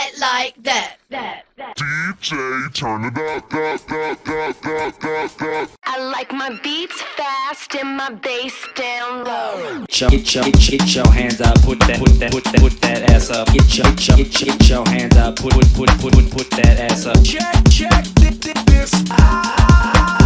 right like that. That. DJ, turn it up, up, up, up, up, up, up. I like my beats fast and my bass down low. Get your, get your, get your hands up, put that, put that, put that, put that ass up. Get your, get your, get your, get your hands up, put, put, put, put, put, put that ass up. Check, check, thi- thi- this. Ah.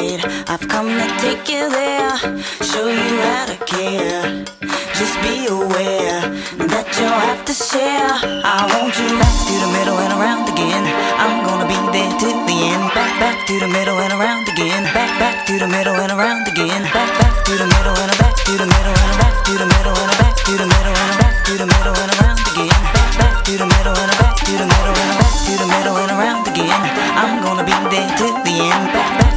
right. I've come to take you there, show you how to care. Just be aware that you'll have to share. I want you back to the middle and around again. I'm gonna be there till the end. Back, back to the middle and around again. Back, back to the middle and around again. Back, back to the middle and back to the middle and back to the middle and back to the middle and back to the middle and around again. Back, back to the middle and back to the middle and back to the middle and around again. I'm gonna be there till the end. Back, back.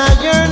I yearn.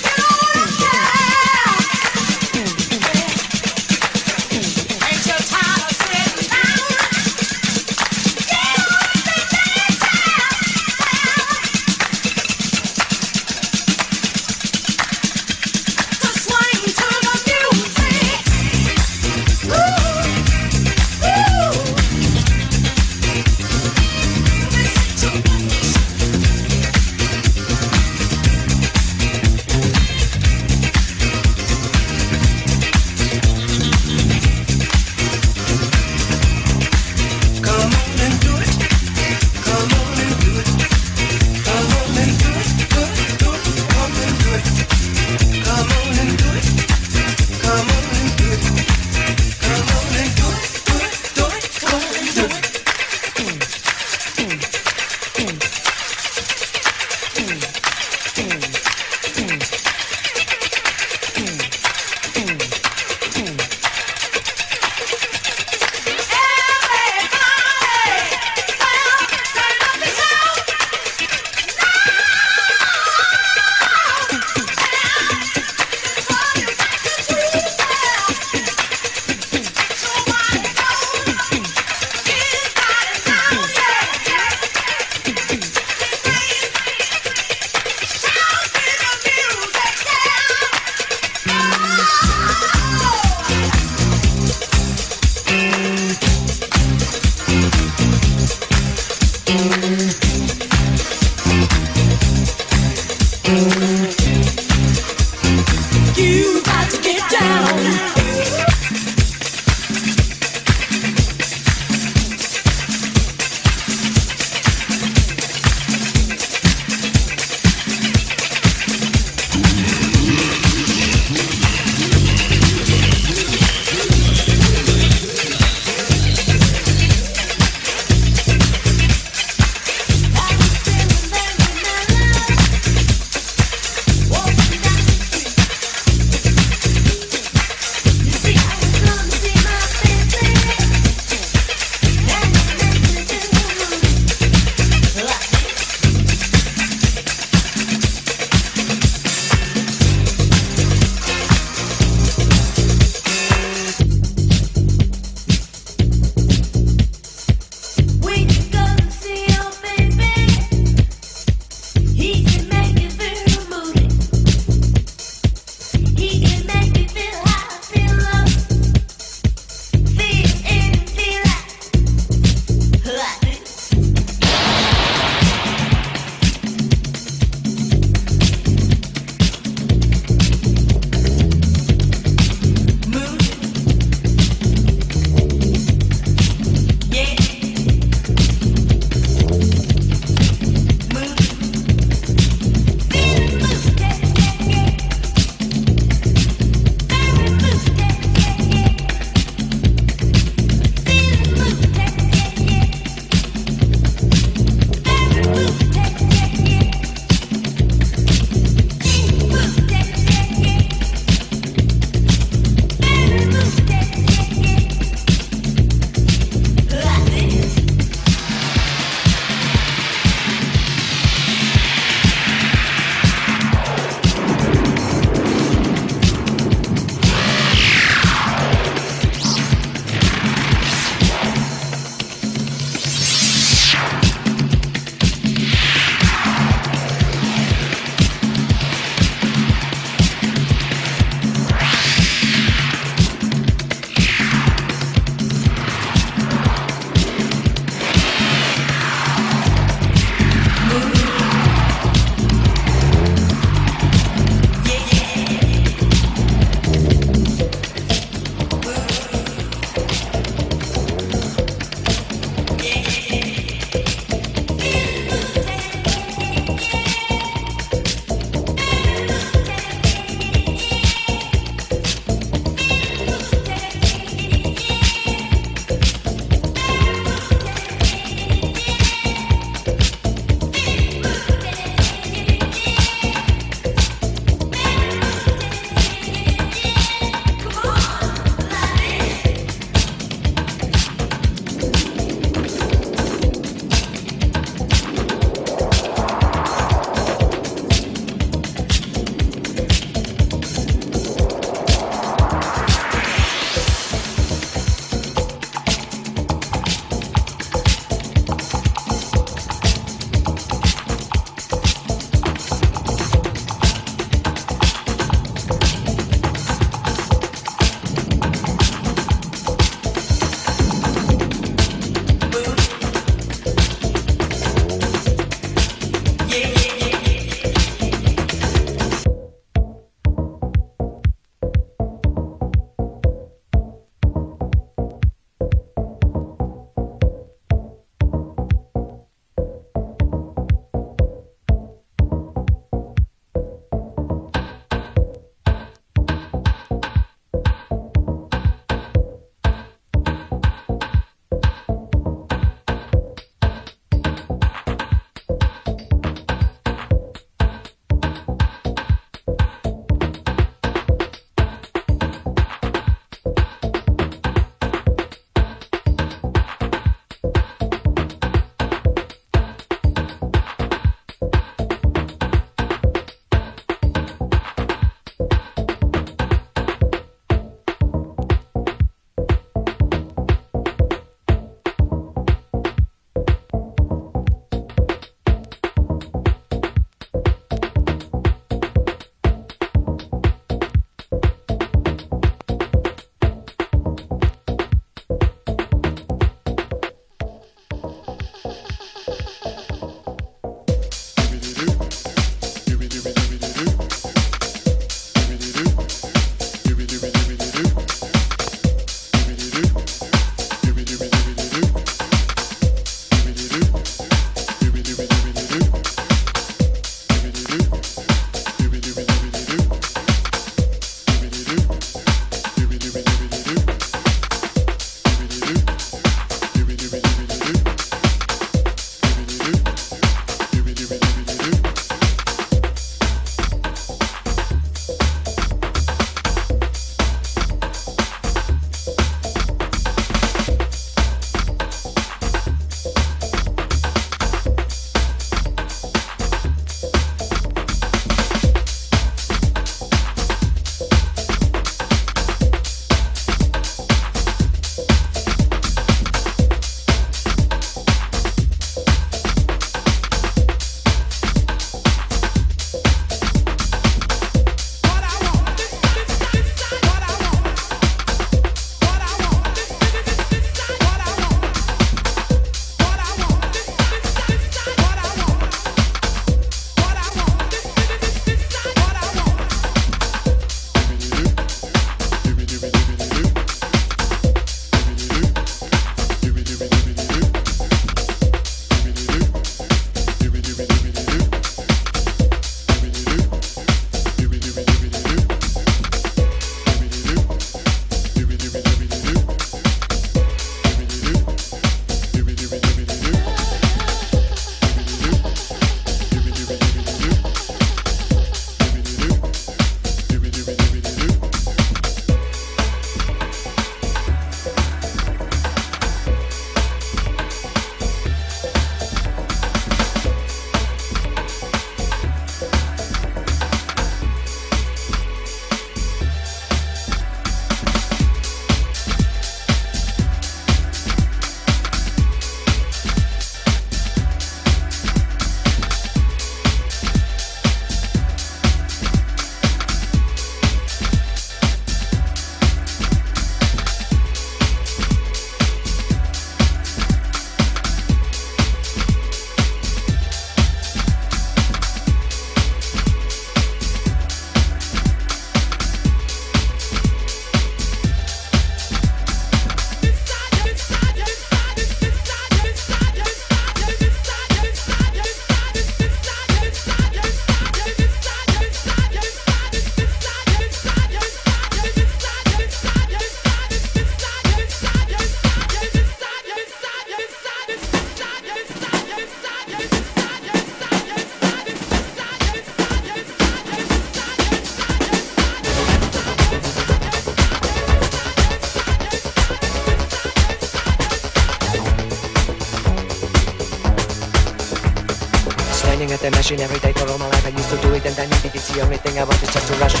Rushing every day for all my life. I used to do it and I maybe it. It's the only thing I want is just to rush.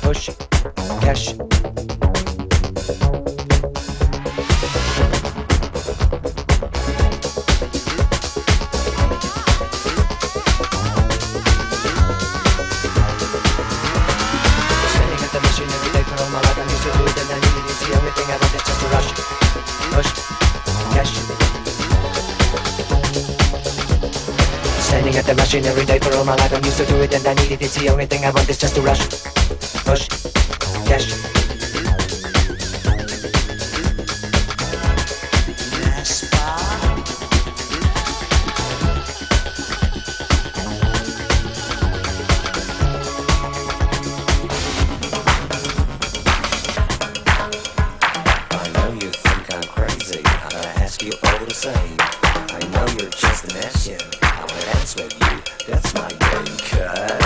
Push, cash. the machine every day for all my life. I'm used to do it and I need it. It's the only thing I want is just to rush. you. That's my game cut.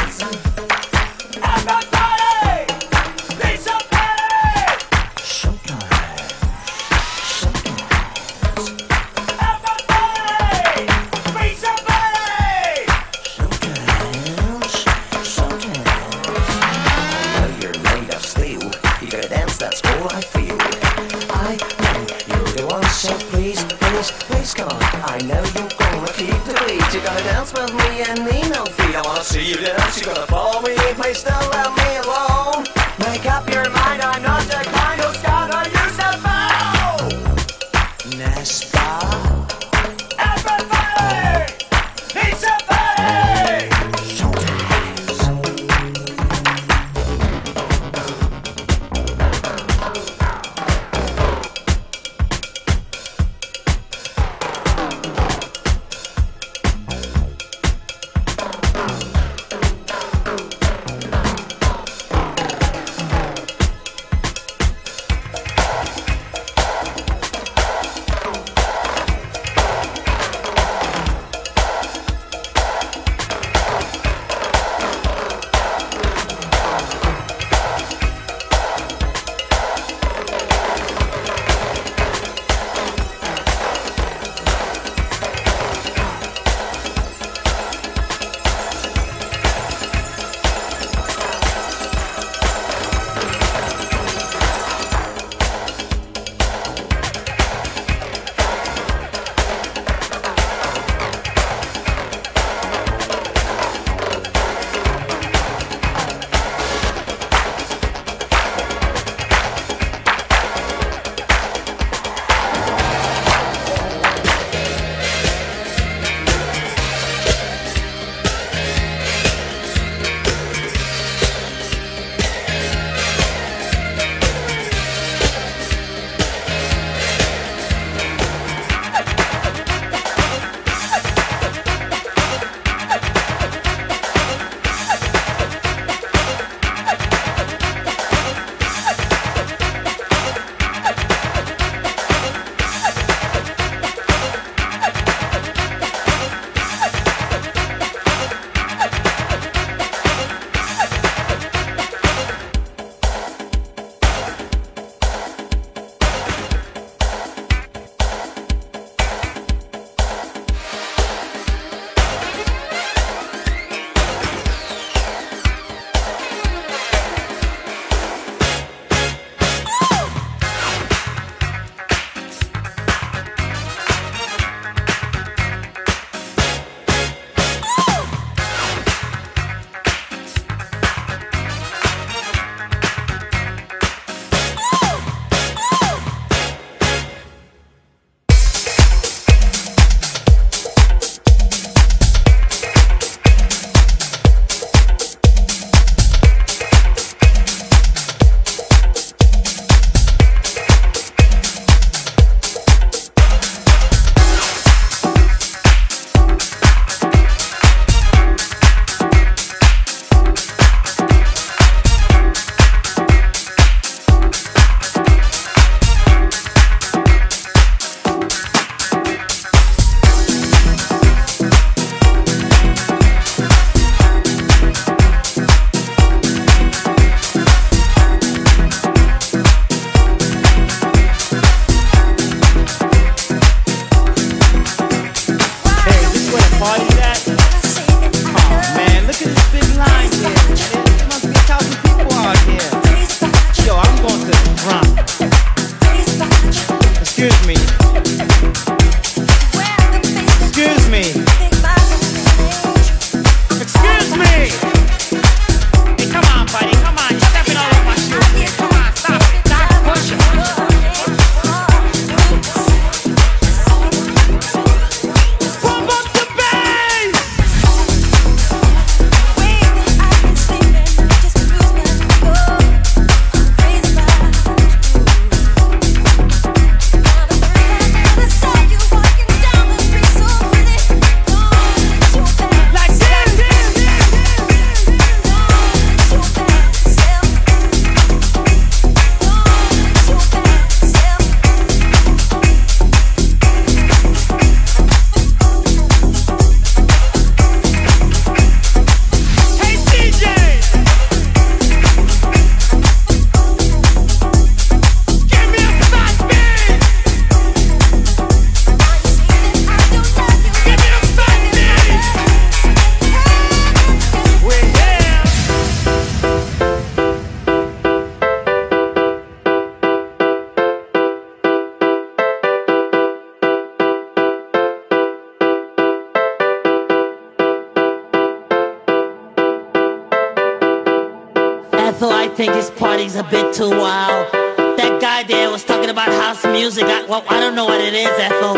Ethel, I think this party's a bit too wild. That guy there was talking about house music. I, well, I don't know what it is, Ethel.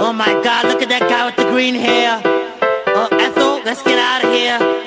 Oh my God, look at that guy with the green hair. Oh, Ethel, let's get out of here.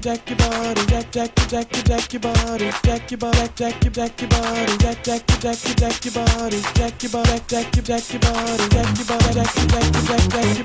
jack your body, jack jack jack jack your body, jack your body, jack your jack your body, jack jack your jack jack your body, jack your body, jack your jack your body, jack your body, jack your jack jack your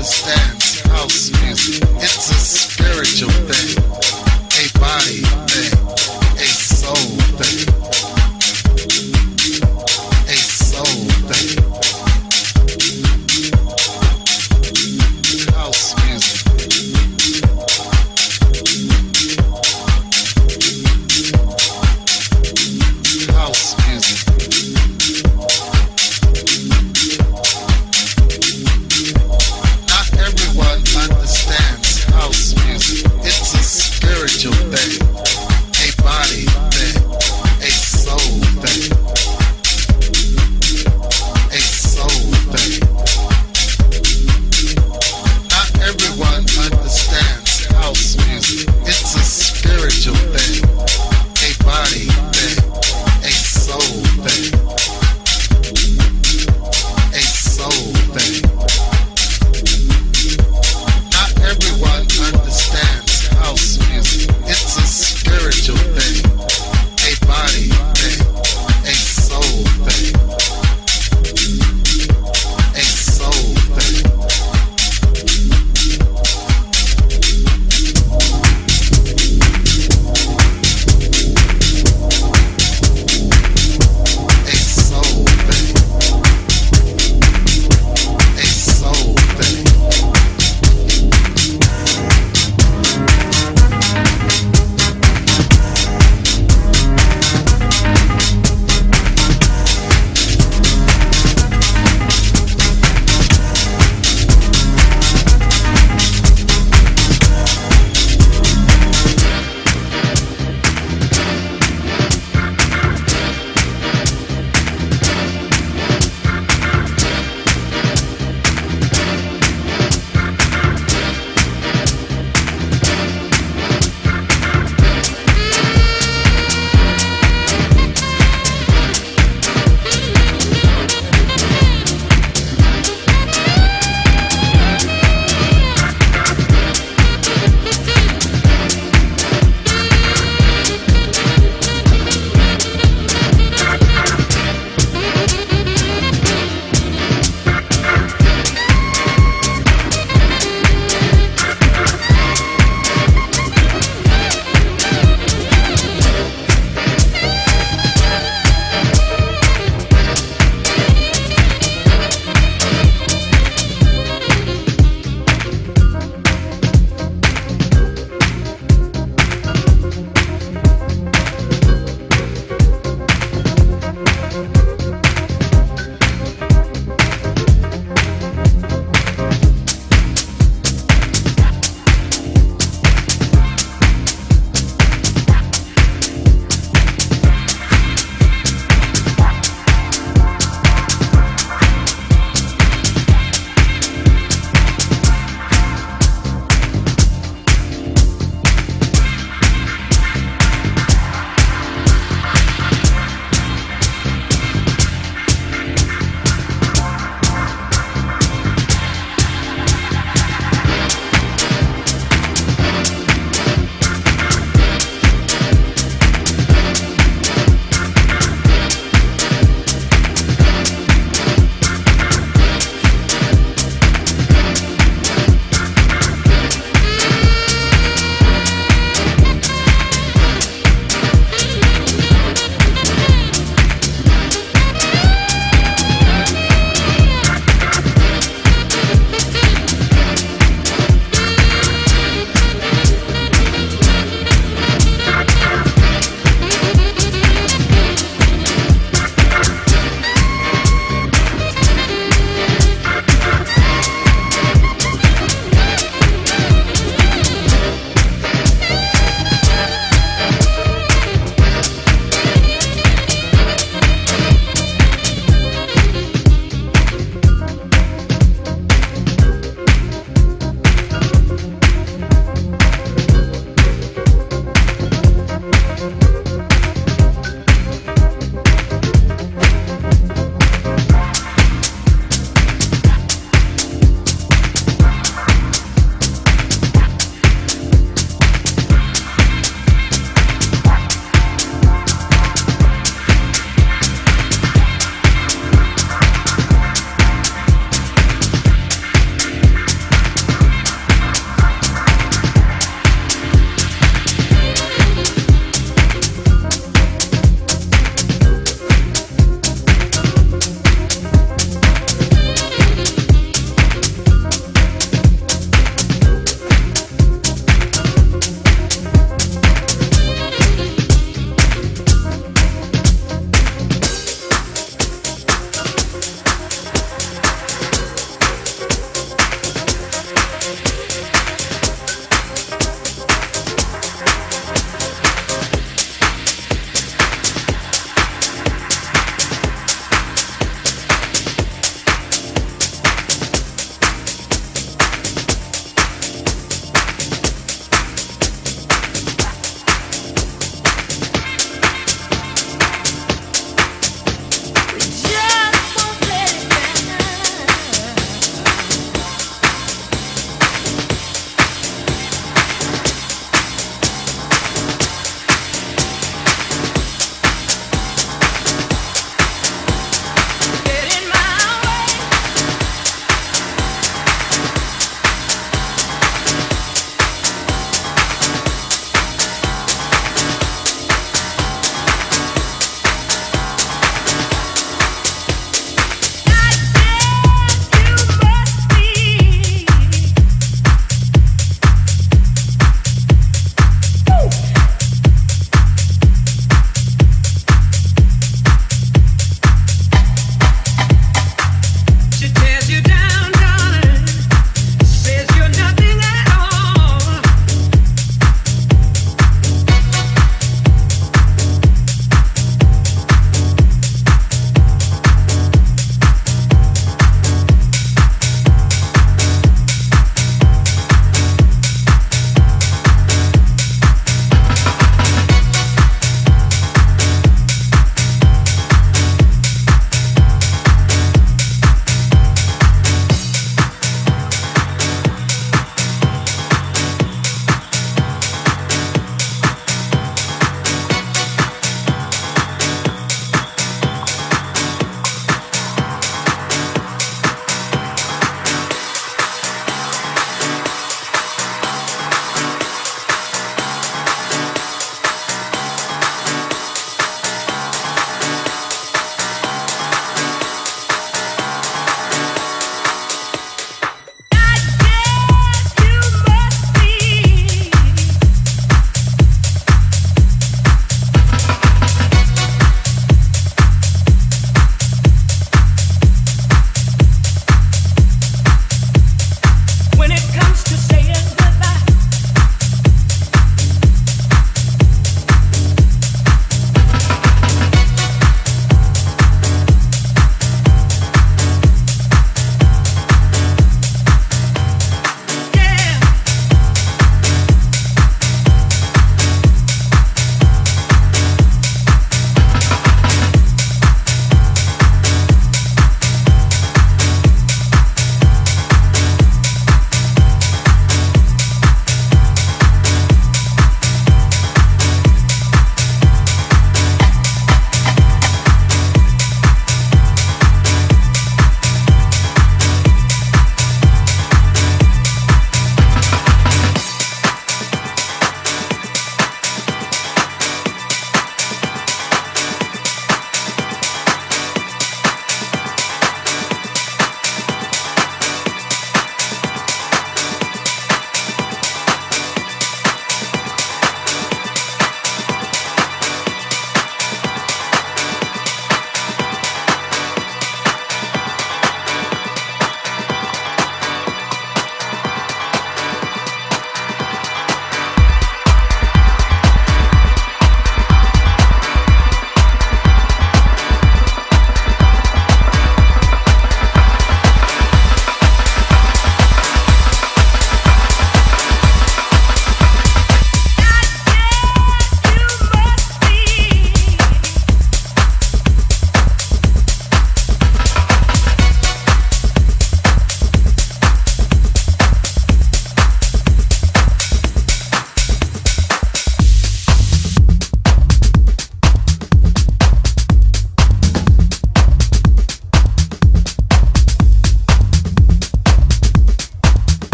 understands house music. It's